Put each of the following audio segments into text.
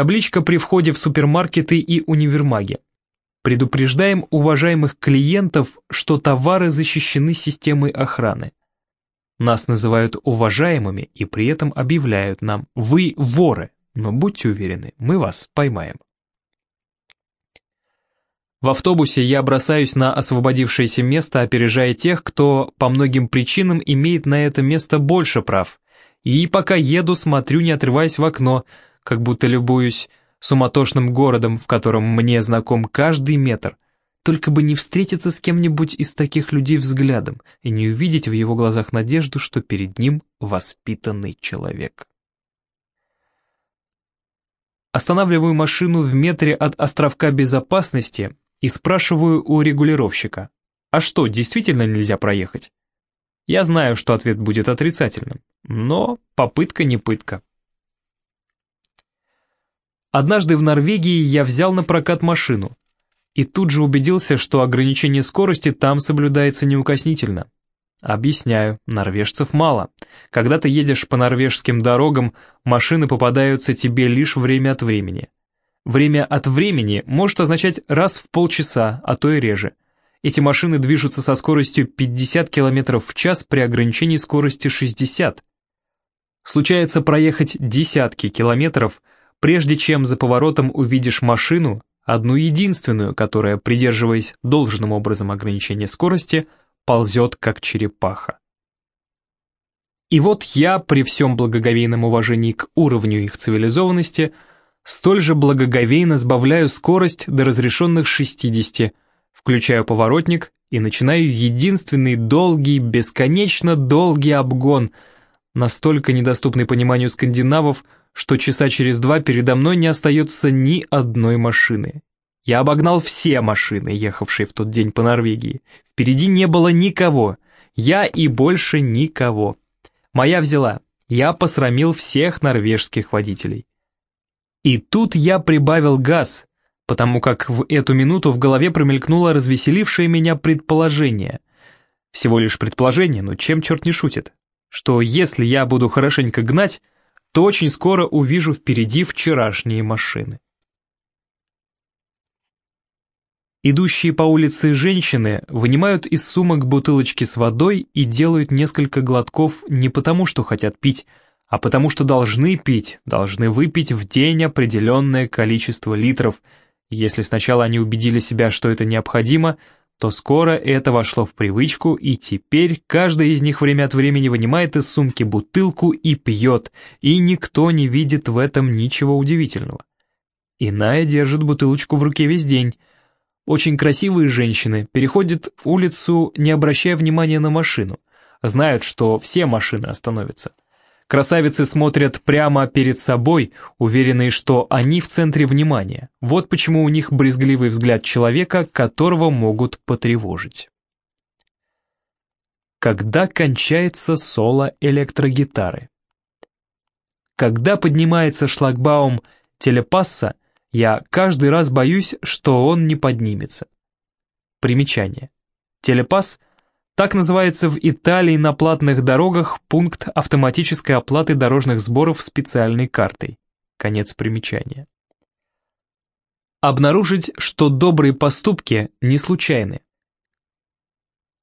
Табличка при входе в супермаркеты и универмаги. Предупреждаем уважаемых клиентов, что товары защищены системой охраны. Нас называют уважаемыми и при этом объявляют нам «Вы воры», но будьте уверены, мы вас поймаем. В автобусе я бросаюсь на освободившееся место, опережая тех, кто по многим причинам имеет на это место больше прав. И пока еду, смотрю, не отрываясь в окно, как будто любуюсь суматошным городом, в котором мне знаком каждый метр. Только бы не встретиться с кем-нибудь из таких людей взглядом и не увидеть в его глазах надежду, что перед ним воспитанный человек. Останавливаю машину в метре от островка безопасности и спрашиваю у регулировщика, а что, действительно нельзя проехать? Я знаю, что ответ будет отрицательным, но попытка не пытка. Однажды в Норвегии я взял на прокат машину и тут же убедился, что ограничение скорости там соблюдается неукоснительно. Объясняю, норвежцев мало. Когда ты едешь по норвежским дорогам, машины попадаются тебе лишь время от времени. Время от времени может означать раз в полчаса, а то и реже. Эти машины движутся со скоростью 50 км в час при ограничении скорости 60. Случается проехать десятки километров, прежде чем за поворотом увидишь машину, одну единственную, которая, придерживаясь должным образом ограничения скорости, ползет как черепаха. И вот я, при всем благоговейном уважении к уровню их цивилизованности, столь же благоговейно сбавляю скорость до разрешенных 60, включаю поворотник и начинаю единственный долгий, бесконечно долгий обгон, настолько недоступный пониманию скандинавов, что часа через два передо мной не остается ни одной машины. Я обогнал все машины, ехавшие в тот день по Норвегии. Впереди не было никого. Я и больше никого. Моя взяла. Я посрамил всех норвежских водителей. И тут я прибавил газ, потому как в эту минуту в голове промелькнуло развеселившее меня предположение. Всего лишь предположение, но чем черт не шутит? Что если я буду хорошенько гнать, то очень скоро увижу впереди вчерашние машины. Идущие по улице женщины вынимают из сумок бутылочки с водой и делают несколько глотков не потому, что хотят пить, а потому что должны пить, должны выпить в день определенное количество литров. Если сначала они убедили себя, что это необходимо, то скоро это вошло в привычку, и теперь каждая из них время от времени вынимает из сумки бутылку и пьет, и никто не видит в этом ничего удивительного. Иная держит бутылочку в руке весь день. Очень красивые женщины переходят улицу, не обращая внимания на машину, знают, что все машины остановятся. Красавицы смотрят прямо перед собой, уверенные, что они в центре внимания. Вот почему у них брезгливый взгляд человека, которого могут потревожить. Когда кончается соло электрогитары? Когда поднимается шлагбаум телепасса, я каждый раз боюсь, что он не поднимется. Примечание. Телепасс — так называется в Италии на платных дорогах пункт автоматической оплаты дорожных сборов специальной картой. Конец примечания. Обнаружить, что добрые поступки не случайны.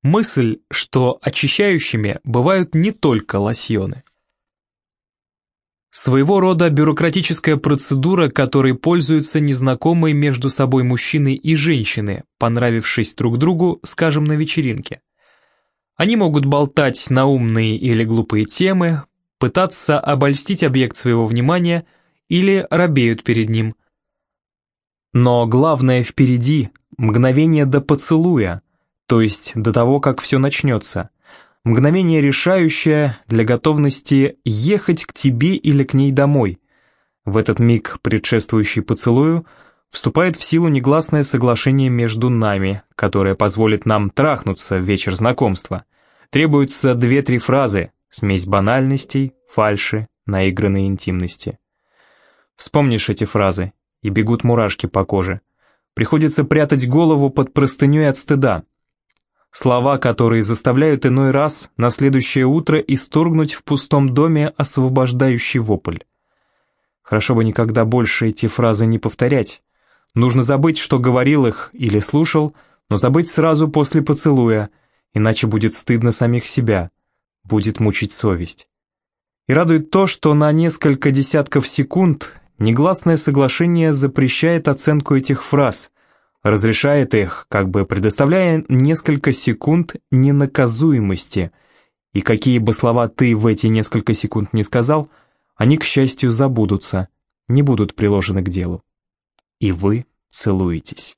Мысль, что очищающими бывают не только лосьоны. Своего рода бюрократическая процедура, которой пользуются незнакомые между собой мужчины и женщины, понравившись друг другу, скажем, на вечеринке. Они могут болтать на умные или глупые темы, пытаться обольстить объект своего внимания или робеют перед ним. Но главное впереди — мгновение до поцелуя, то есть до того, как все начнется. Мгновение решающее для готовности ехать к тебе или к ней домой. В этот миг, предшествующий поцелую, вступает в силу негласное соглашение между нами, которое позволит нам трахнуться в вечер знакомства. Требуются две-три фразы, смесь банальностей, фальши, наигранной интимности. Вспомнишь эти фразы, и бегут мурашки по коже. Приходится прятать голову под простыней от стыда. Слова, которые заставляют иной раз на следующее утро исторгнуть в пустом доме освобождающий вопль. Хорошо бы никогда больше эти фразы не повторять. Нужно забыть, что говорил их или слушал, но забыть сразу после поцелуя, иначе будет стыдно самих себя, будет мучить совесть. И радует то, что на несколько десятков секунд негласное соглашение запрещает оценку этих фраз, разрешает их, как бы предоставляя несколько секунд ненаказуемости, и какие бы слова ты в эти несколько секунд не сказал – они, к счастью, забудутся, не будут приложены к делу. И вы целуетесь.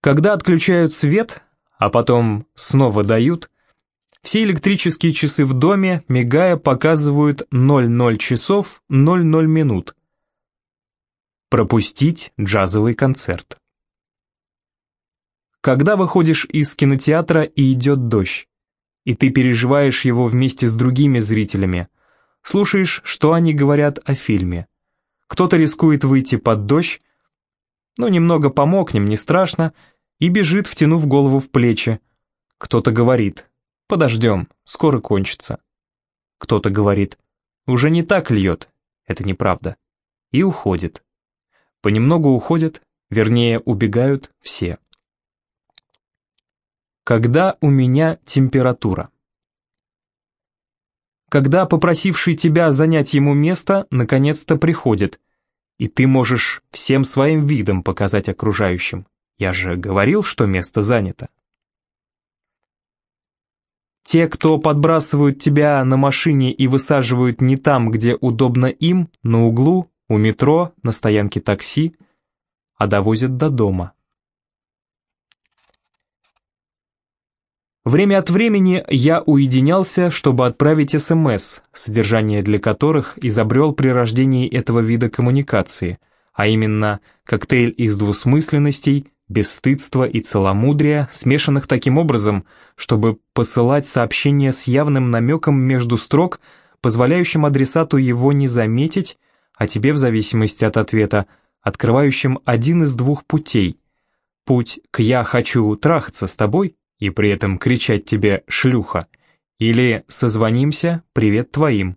Когда отключают свет, а потом снова дают, все электрические часы в доме, мигая, показывают 00 часов 00 минут. Пропустить джазовый концерт. Когда выходишь из кинотеатра и идет дождь, и ты переживаешь его вместе с другими зрителями. Слушаешь, что они говорят о фильме. Кто-то рискует выйти под дождь, ну немного помокнем, не страшно, и бежит, втянув голову в плечи. Кто-то говорит, подождем, скоро кончится. Кто-то говорит, уже не так льет, это неправда, и уходит. Понемногу уходят, вернее убегают все когда у меня температура. Когда попросивший тебя занять ему место наконец-то приходит, и ты можешь всем своим видом показать окружающим. Я же говорил, что место занято. Те, кто подбрасывают тебя на машине и высаживают не там, где удобно им, на углу, у метро, на стоянке такси, а довозят до дома. Время от времени я уединялся, чтобы отправить СМС, содержание для которых изобрел при рождении этого вида коммуникации, а именно коктейль из двусмысленностей, бесстыдства и целомудрия, смешанных таким образом, чтобы посылать сообщение с явным намеком между строк, позволяющим адресату его не заметить, а тебе в зависимости от ответа, открывающим один из двух путей. Путь к «я хочу трахаться с тобой» и при этом кричать тебе «шлюха», или «созвонимся, привет твоим».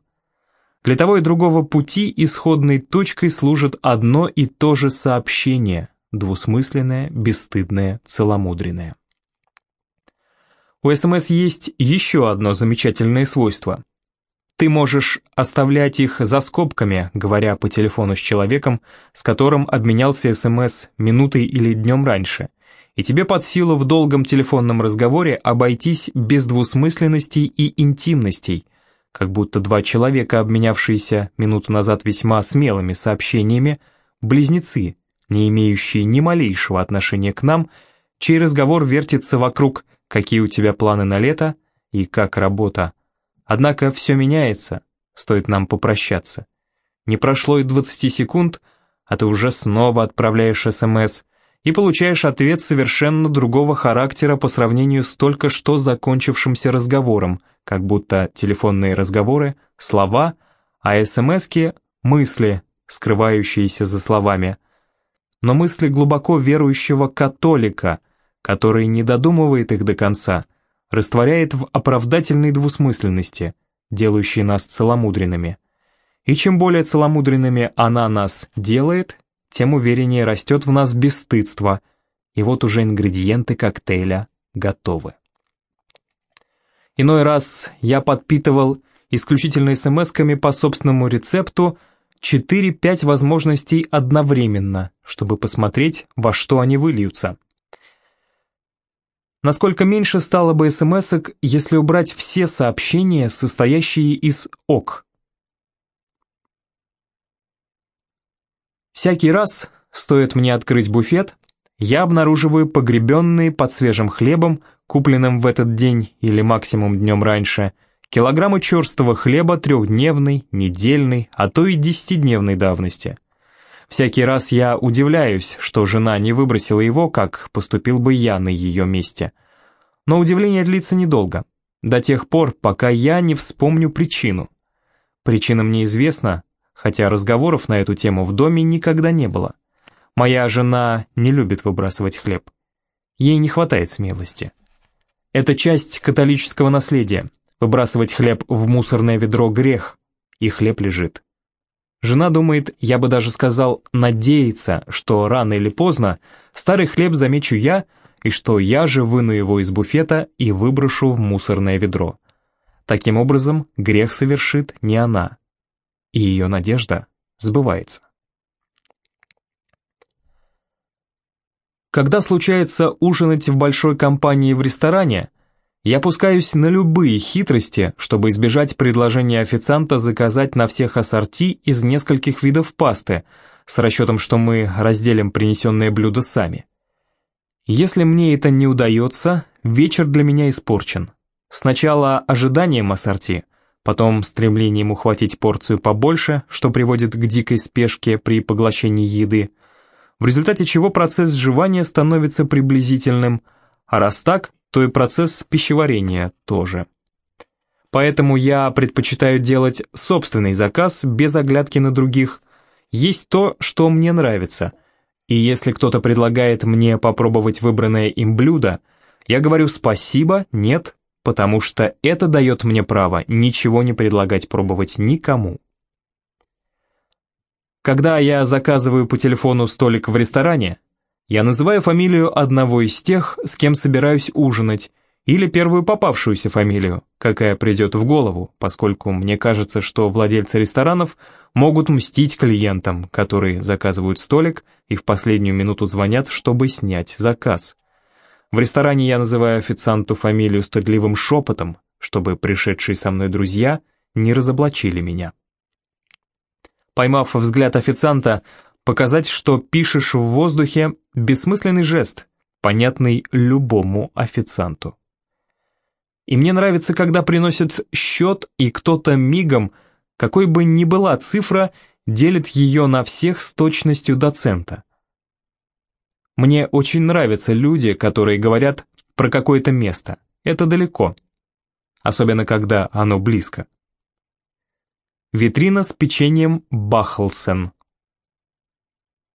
Для того и другого пути исходной точкой служит одно и то же сообщение, двусмысленное, бесстыдное, целомудренное. У СМС есть еще одно замечательное свойство. Ты можешь оставлять их за скобками, говоря по телефону с человеком, с которым обменялся СМС минутой или днем раньше – и тебе под силу в долгом телефонном разговоре обойтись без двусмысленностей и интимностей, как будто два человека, обменявшиеся минуту назад весьма смелыми сообщениями, близнецы, не имеющие ни малейшего отношения к нам, чей разговор вертится вокруг «какие у тебя планы на лето» и «как работа». Однако все меняется, стоит нам попрощаться. Не прошло и 20 секунд, а ты уже снова отправляешь СМС – и получаешь ответ совершенно другого характера по сравнению с только что закончившимся разговором, как будто телефонные разговоры — слова, а СМСки — мысли, скрывающиеся за словами. Но мысли глубоко верующего католика, который не додумывает их до конца, растворяет в оправдательной двусмысленности, делающей нас целомудренными. И чем более целомудренными она нас делает, тем увереннее растет в нас бесстыдство, и вот уже ингредиенты коктейля готовы. Иной раз я подпитывал исключительно смс-ками по собственному рецепту 4-5 возможностей одновременно, чтобы посмотреть, во что они выльются. Насколько меньше стало бы смс если убрать все сообщения, состоящие из «ок», Всякий раз, стоит мне открыть буфет, я обнаруживаю погребенные под свежим хлебом, купленным в этот день или максимум днем раньше, килограммы черстого хлеба трехдневной, недельной, а то и десятидневной давности. Всякий раз я удивляюсь, что жена не выбросила его, как поступил бы я на ее месте. Но удивление длится недолго, до тех пор, пока я не вспомню причину. Причина мне известна, хотя разговоров на эту тему в доме никогда не было. Моя жена не любит выбрасывать хлеб. Ей не хватает смелости. Это часть католического наследия. Выбрасывать хлеб в мусорное ведро – грех, и хлеб лежит. Жена думает, я бы даже сказал, надеется, что рано или поздно старый хлеб замечу я, и что я же выну его из буфета и выброшу в мусорное ведро. Таким образом, грех совершит не она, и ее надежда сбывается. Когда случается ужинать в большой компании в ресторане, я пускаюсь на любые хитрости, чтобы избежать предложения официанта заказать на всех ассорти из нескольких видов пасты, с расчетом, что мы разделим принесенное блюдо сами. Если мне это не удается, вечер для меня испорчен. Сначала ожиданием ассорти, потом стремлением ухватить порцию побольше, что приводит к дикой спешке при поглощении еды, в результате чего процесс сживания становится приблизительным, а раз так, то и процесс пищеварения тоже. Поэтому я предпочитаю делать собственный заказ без оглядки на других, есть то, что мне нравится, и если кто-то предлагает мне попробовать выбранное им блюдо, я говорю спасибо, нет, потому что это дает мне право ничего не предлагать пробовать никому. Когда я заказываю по телефону столик в ресторане, я называю фамилию одного из тех, с кем собираюсь ужинать, или первую попавшуюся фамилию, какая придет в голову, поскольку мне кажется, что владельцы ресторанов могут мстить клиентам, которые заказывают столик и в последнюю минуту звонят, чтобы снять заказ. В ресторане я называю официанту фамилию стыдливым шепотом, чтобы пришедшие со мной друзья не разоблачили меня. Поймав взгляд официанта, Показать, что пишешь в воздухе – бессмысленный жест, понятный любому официанту. И мне нравится, когда приносят счет, и кто-то мигом, какой бы ни была цифра, делит ее на всех с точностью доцента. Мне очень нравятся люди, которые говорят про какое-то место. Это далеко. Особенно, когда оно близко. Витрина с печеньем Бахлсен.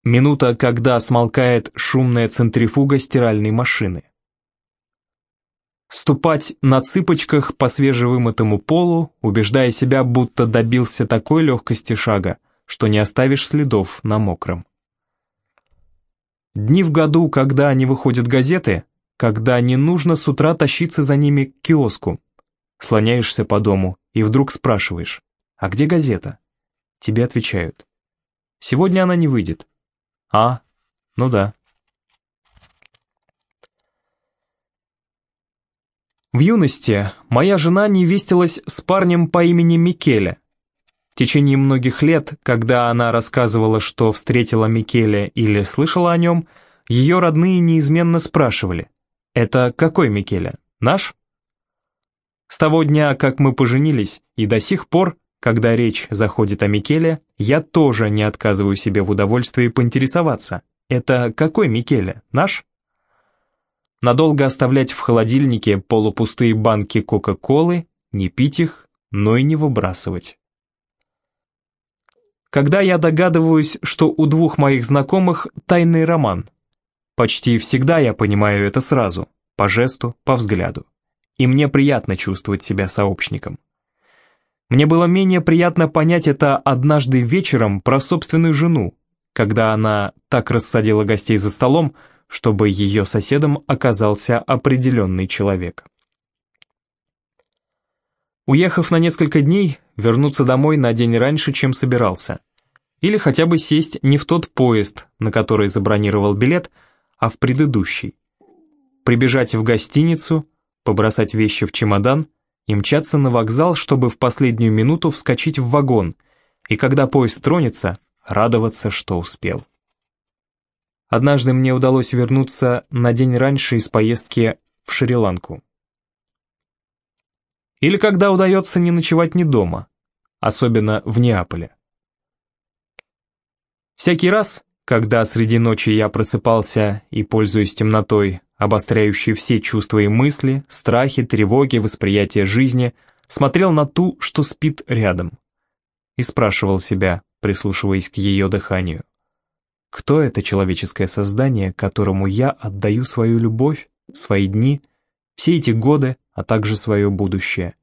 Минута, когда смолкает шумная центрифуга стиральной машины. Ступать на цыпочках по свежевымытому полу, убеждая себя, будто добился такой легкости шага, что не оставишь следов на мокром. Дни в году, когда не выходят газеты, когда не нужно с утра тащиться за ними к киоску. Слоняешься по дому и вдруг спрашиваешь, а где газета? Тебе отвечают, сегодня она не выйдет. А, ну да. В юности моя жена невестилась с парнем по имени Микеле. В течение многих лет, когда она рассказывала, что встретила Микеле или слышала о нем, ее родные неизменно спрашивали, «Это какой Микеле? Наш?» С того дня, как мы поженились, и до сих пор когда речь заходит о Микеле, я тоже не отказываю себе в удовольствии поинтересоваться. Это какой Микеле? Наш? Надолго оставлять в холодильнике полупустые банки Кока-Колы, не пить их, но и не выбрасывать. Когда я догадываюсь, что у двух моих знакомых тайный роман, почти всегда я понимаю это сразу, по жесту, по взгляду. И мне приятно чувствовать себя сообщником. Мне было менее приятно понять это однажды вечером про собственную жену, когда она так рассадила гостей за столом, чтобы ее соседом оказался определенный человек. Уехав на несколько дней, вернуться домой на день раньше, чем собирался. Или хотя бы сесть не в тот поезд, на который забронировал билет, а в предыдущий. Прибежать в гостиницу, побросать вещи в чемодан — и мчаться на вокзал, чтобы в последнюю минуту вскочить в вагон, и когда поезд тронется, радоваться, что успел. Однажды мне удалось вернуться на день раньше из поездки в Шри-Ланку. Или когда удается не ночевать ни дома, особенно в Неаполе. Всякий раз, когда среди ночи я просыпался и, пользуясь темнотой, обостряющий все чувства и мысли, страхи, тревоги, восприятие жизни, смотрел на ту, что спит рядом. И спрашивал себя, прислушиваясь к ее дыханию. Кто это человеческое создание, которому я отдаю свою любовь, свои дни, все эти годы, а также свое будущее?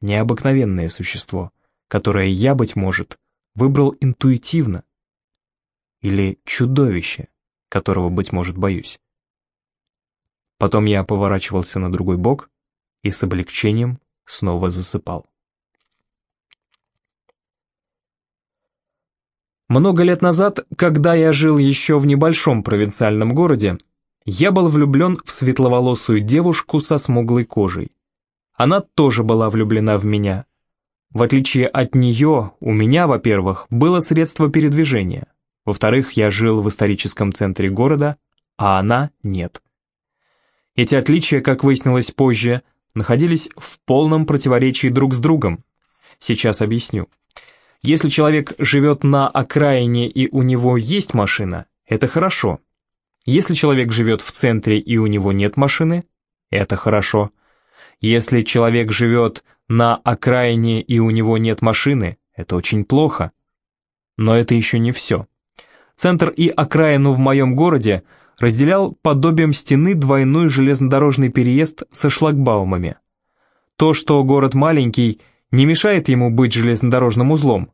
необыкновенное существо, которое я, быть может, выбрал интуитивно. Или чудовище, которого, быть может, боюсь. Потом я поворачивался на другой бок и с облегчением снова засыпал. Много лет назад, когда я жил еще в небольшом провинциальном городе, я был влюблен в светловолосую девушку со смуглой кожей. Она тоже была влюблена в меня. В отличие от нее, у меня, во-первых, было средство передвижения. Во-вторых, я жил в историческом центре города, а она нет. Эти отличия, как выяснилось позже, находились в полном противоречии друг с другом. Сейчас объясню. Если человек живет на окраине и у него есть машина, это хорошо. Если человек живет в центре и у него нет машины, это хорошо. Если человек живет на окраине и у него нет машины, это очень плохо. Но это еще не все. Центр и окраину в моем городе разделял подобием стены двойной железнодорожный переезд со шлагбаумами. То, что город маленький, не мешает ему быть железнодорожным узлом.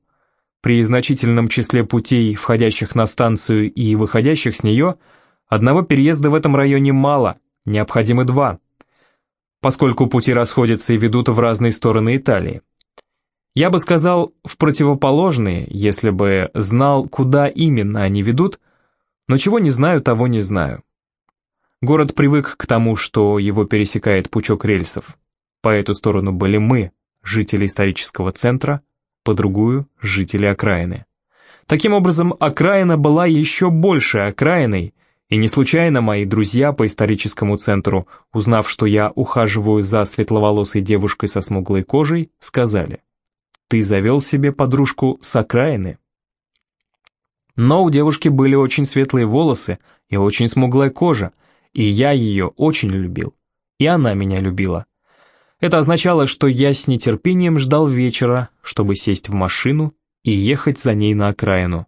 При значительном числе путей, входящих на станцию и выходящих с нее, одного переезда в этом районе мало, необходимы два, поскольку пути расходятся и ведут в разные стороны Италии. Я бы сказал, в противоположные, если бы знал, куда именно они ведут, но чего не знаю, того не знаю. Город привык к тому, что его пересекает пучок рельсов. По эту сторону были мы, жители исторического центра, по другую — жители окраины. Таким образом, окраина была еще больше окраиной, и не случайно мои друзья по историческому центру, узнав, что я ухаживаю за светловолосой девушкой со смуглой кожей, сказали — ты завел себе подружку с окраины. Но у девушки были очень светлые волосы и очень смуглая кожа, и я ее очень любил, и она меня любила. Это означало, что я с нетерпением ждал вечера, чтобы сесть в машину и ехать за ней на окраину.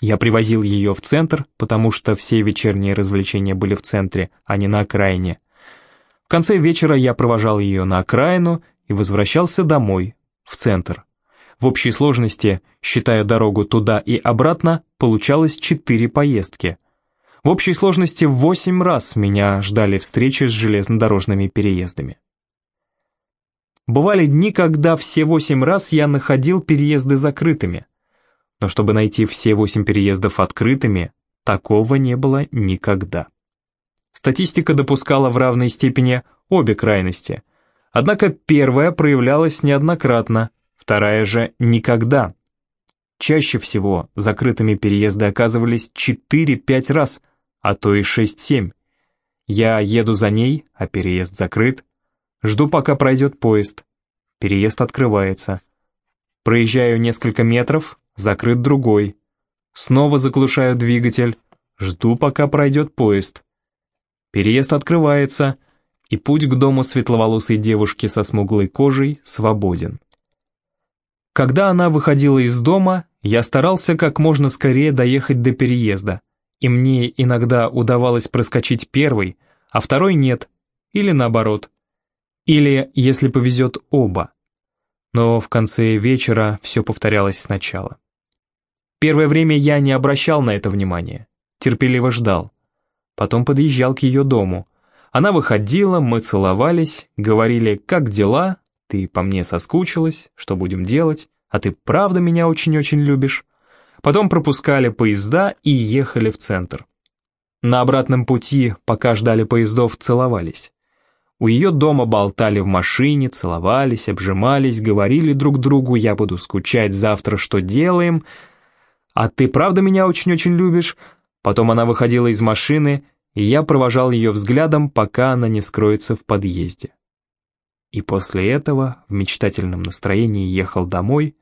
Я привозил ее в центр, потому что все вечерние развлечения были в центре, а не на окраине. В конце вечера я провожал ее на окраину и возвращался домой, в центр. В общей сложности, считая дорогу туда и обратно, получалось четыре поездки. В общей сложности восемь раз меня ждали встречи с железнодорожными переездами. Бывали дни, когда все восемь раз я находил переезды закрытыми. Но чтобы найти все восемь переездов открытыми, такого не было никогда. Статистика допускала в равной степени обе крайности. Однако первая проявлялась неоднократно, вторая же никогда. Чаще всего закрытыми переезды оказывались 4-5 раз, а то и 6-7. Я еду за ней, а переезд закрыт. Жду, пока пройдет поезд. Переезд открывается. Проезжаю несколько метров, закрыт другой. Снова заглушаю двигатель. Жду, пока пройдет поезд. Переезд открывается, и путь к дому светловолосой девушки со смуглой кожей свободен. Когда она выходила из дома, я старался как можно скорее доехать до переезда, и мне иногда удавалось проскочить первый, а второй нет, или наоборот. Или, если повезет, оба. Но в конце вечера все повторялось сначала. Первое время я не обращал на это внимания, терпеливо ждал. Потом подъезжал к ее дому. Она выходила, мы целовались, говорили «как дела?», ты по мне соскучилась, что будем делать? А ты правда меня очень-очень любишь? Потом пропускали поезда и ехали в центр. На обратном пути, пока ждали поездов, целовались. У ее дома болтали в машине, целовались, обжимались, говорили друг другу «я буду скучать, завтра что делаем?» «А ты правда меня очень-очень любишь?» Потом она выходила из машины, и я провожал ее взглядом, пока она не скроется в подъезде и после этого в мечтательном настроении ехал домой,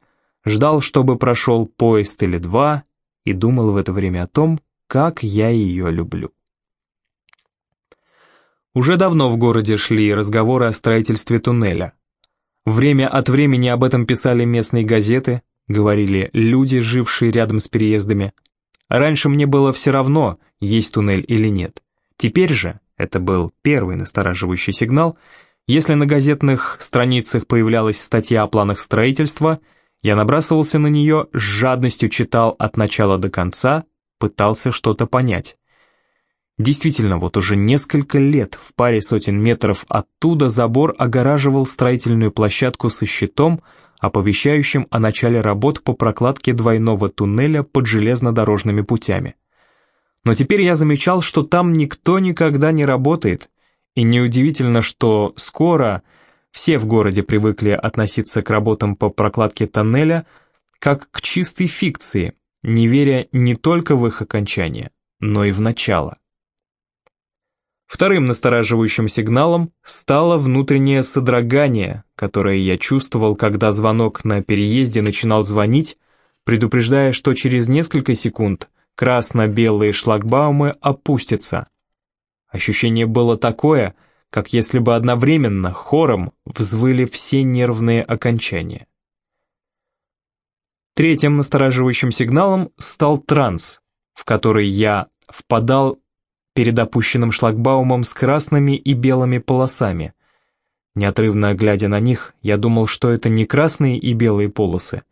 ждал, чтобы прошел поезд или два, и думал в это время о том, как я ее люблю. Уже давно в городе шли разговоры о строительстве туннеля. Время от времени об этом писали местные газеты, говорили люди, жившие рядом с переездами. Раньше мне было все равно, есть туннель или нет. Теперь же, это был первый настораживающий сигнал, Если на газетных страницах появлялась статья о планах строительства, я набрасывался на нее, с жадностью читал от начала до конца, пытался что-то понять. Действительно, вот уже несколько лет в паре сотен метров оттуда забор огораживал строительную площадку со щитом, оповещающим о начале работ по прокладке двойного туннеля под железнодорожными путями. Но теперь я замечал, что там никто никогда не работает, и неудивительно, что скоро все в городе привыкли относиться к работам по прокладке тоннеля как к чистой фикции, не веря не только в их окончание, но и в начало. Вторым настораживающим сигналом стало внутреннее содрогание, которое я чувствовал, когда звонок на переезде начинал звонить, предупреждая, что через несколько секунд красно-белые шлагбаумы опустятся. Ощущение было такое, как если бы одновременно хором взвыли все нервные окончания. Третьим настораживающим сигналом стал транс, в который я впадал перед опущенным шлагбаумом с красными и белыми полосами. Неотрывно глядя на них, я думал, что это не красные и белые полосы,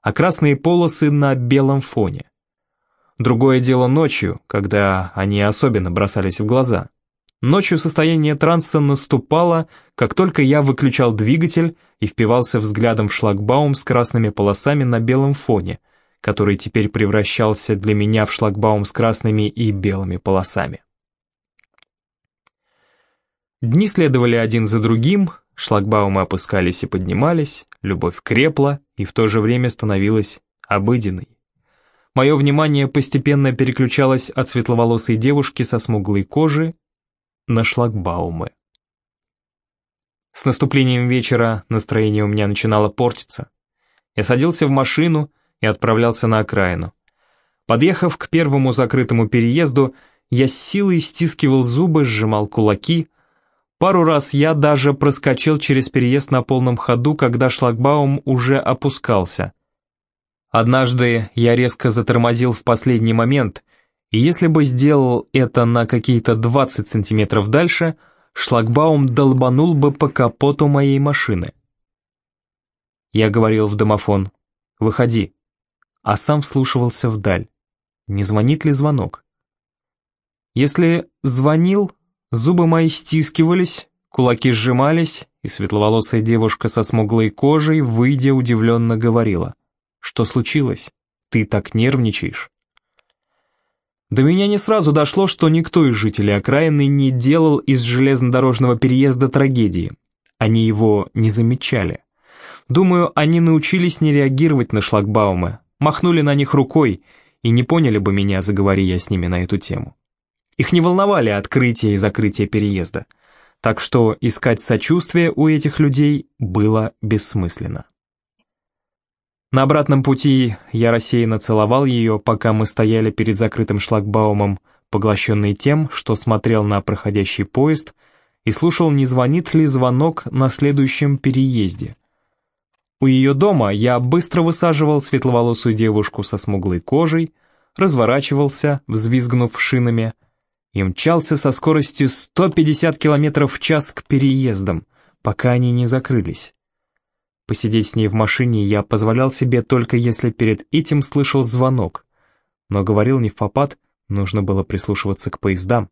а красные полосы на белом фоне. Другое дело ночью, когда они особенно бросались в глаза. Ночью состояние транса наступало, как только я выключал двигатель и впивался взглядом в шлагбаум с красными полосами на белом фоне, который теперь превращался для меня в шлагбаум с красными и белыми полосами. Дни следовали один за другим, шлагбаумы опускались и поднимались, любовь крепла и в то же время становилась обыденной. Мое внимание постепенно переключалось от светловолосой девушки со смуглой кожи на шлагбаумы. С наступлением вечера настроение у меня начинало портиться. Я садился в машину и отправлялся на окраину. Подъехав к первому закрытому переезду, я с силой стискивал зубы, сжимал кулаки, Пару раз я даже проскочил через переезд на полном ходу, когда шлагбаум уже опускался. Однажды я резко затормозил в последний момент, и если бы сделал это на какие-то 20 сантиметров дальше, шлагбаум долбанул бы по капоту моей машины. Я говорил в домофон «Выходи», а сам вслушивался вдаль. Не звонит ли звонок? Если звонил, Зубы мои стискивались, кулаки сжимались, и светловолосая девушка со смуглой кожей, выйдя, удивленно говорила. «Что случилось? Ты так нервничаешь?» До меня не сразу дошло, что никто из жителей окраины не делал из железнодорожного переезда трагедии. Они его не замечали. Думаю, они научились не реагировать на шлагбаумы, махнули на них рукой и не поняли бы меня, заговори я с ними на эту тему. Их не волновали открытие и закрытие переезда, так что искать сочувствие у этих людей было бессмысленно. На обратном пути я рассеянно целовал ее, пока мы стояли перед закрытым шлагбаумом, поглощенный тем, что смотрел на проходящий поезд и слушал, не звонит ли звонок на следующем переезде. У ее дома я быстро высаживал светловолосую девушку со смуглой кожей, разворачивался, взвизгнув шинами, и мчался со скоростью 150 км в час к переездам, пока они не закрылись. Посидеть с ней в машине я позволял себе только если перед этим слышал звонок, но говорил не в попад, нужно было прислушиваться к поездам.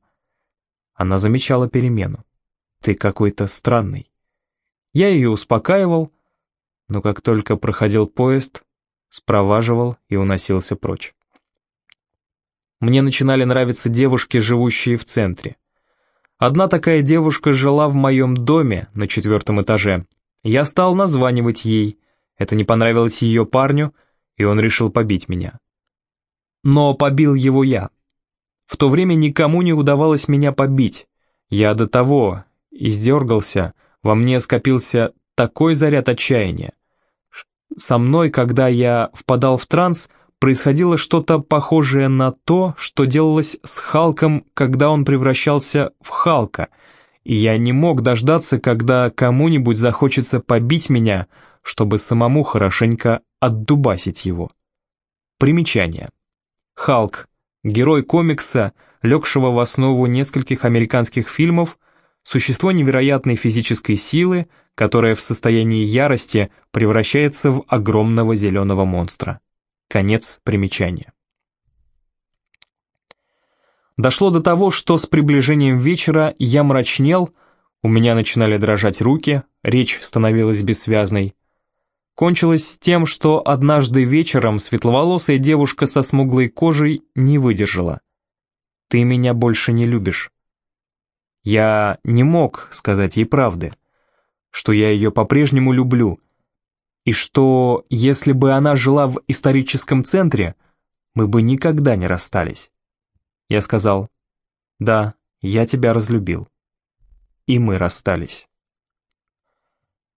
Она замечала перемену. «Ты какой-то странный». Я ее успокаивал, но как только проходил поезд, спроваживал и уносился прочь. Мне начинали нравиться девушки, живущие в центре. Одна такая девушка жила в моем доме на четвертом этаже. Я стал названивать ей. Это не понравилось ее парню, и он решил побить меня. Но побил его я. В то время никому не удавалось меня побить. Я до того издергался, во мне скопился такой заряд отчаяния. Со мной, когда я впадал в транс, происходило что-то похожее на то, что делалось с Халком, когда он превращался в Халка, и я не мог дождаться, когда кому-нибудь захочется побить меня, чтобы самому хорошенько отдубасить его. Примечание. Халк, герой комикса, легшего в основу нескольких американских фильмов, Существо невероятной физической силы, которое в состоянии ярости превращается в огромного зеленого монстра. Конец примечания. Дошло до того, что с приближением вечера я мрачнел, у меня начинали дрожать руки, речь становилась бессвязной. Кончилось тем, что однажды вечером светловолосая девушка со смуглой кожей не выдержала. «Ты меня больше не любишь». Я не мог сказать ей правды, что я ее по-прежнему люблю, и что, если бы она жила в историческом центре, мы бы никогда не расстались. Я сказал, «Да, я тебя разлюбил». И мы расстались.